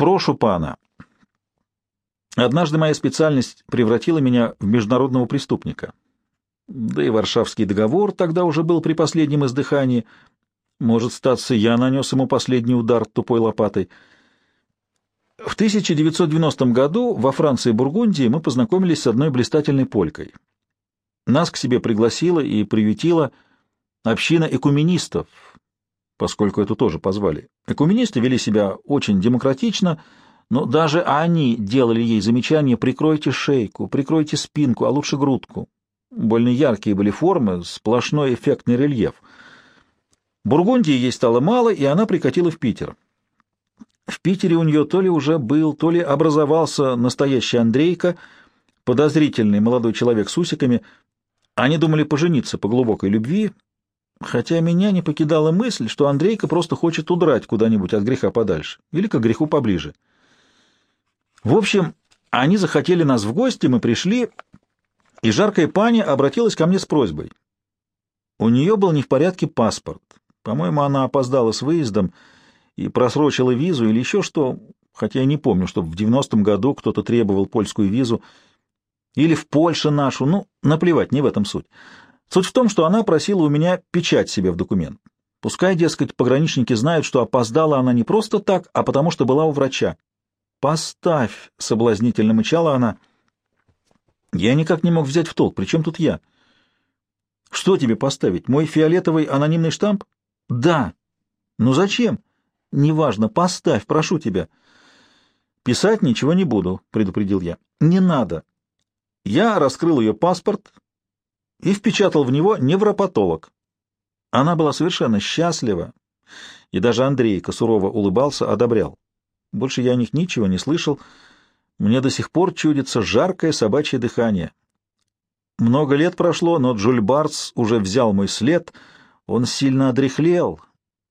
Прошу пана. Однажды моя специальность превратила меня в международного преступника. Да и Варшавский договор тогда уже был при последнем издыхании. Может, статься, я нанес ему последний удар тупой лопатой. В 1990 году во Франции и Бургундии мы познакомились с одной блистательной полькой. Нас к себе пригласила и приютила община экуменистов, поскольку эту тоже позвали. Экуменисты вели себя очень демократично, но даже они делали ей замечание «прикройте шейку, прикройте спинку, а лучше грудку». Больно яркие были формы, сплошной эффектный рельеф. Бургундии ей стало мало, и она прикатила в Питер. В Питере у нее то ли уже был, то ли образовался настоящий Андрейка, подозрительный молодой человек с усиками. Они думали пожениться по глубокой любви, хотя меня не покидала мысль, что Андрейка просто хочет удрать куда-нибудь от греха подальше или к греху поближе. В общем, они захотели нас в гости, мы пришли, и жаркая пани обратилась ко мне с просьбой. У нее был не в порядке паспорт. По-моему, она опоздала с выездом и просрочила визу или еще что, хотя я не помню, чтобы в девяностом году кто-то требовал польскую визу, или в Польше нашу, ну, наплевать, не в этом суть. Суть в том, что она просила у меня печать себе в документ. Пускай, дескать, пограничники знают, что опоздала она не просто так, а потому что была у врача. «Поставь!» — соблазнительно мычала она. Я никак не мог взять в толк. При чем тут я? «Что тебе поставить? Мой фиолетовый анонимный штамп?» «Да». «Ну зачем?» «Неважно. Поставь, прошу тебя». «Писать ничего не буду», — предупредил я. «Не надо». Я раскрыл ее паспорт, и впечатал в него невропатолог. Она была совершенно счастлива, и даже Андрейка сурово улыбался, одобрял. Больше я о них ничего не слышал. Мне до сих пор чудится жаркое собачье дыхание. Много лет прошло, но Джуль Барц уже взял мой след, он сильно одряхлел,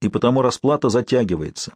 и потому расплата затягивается.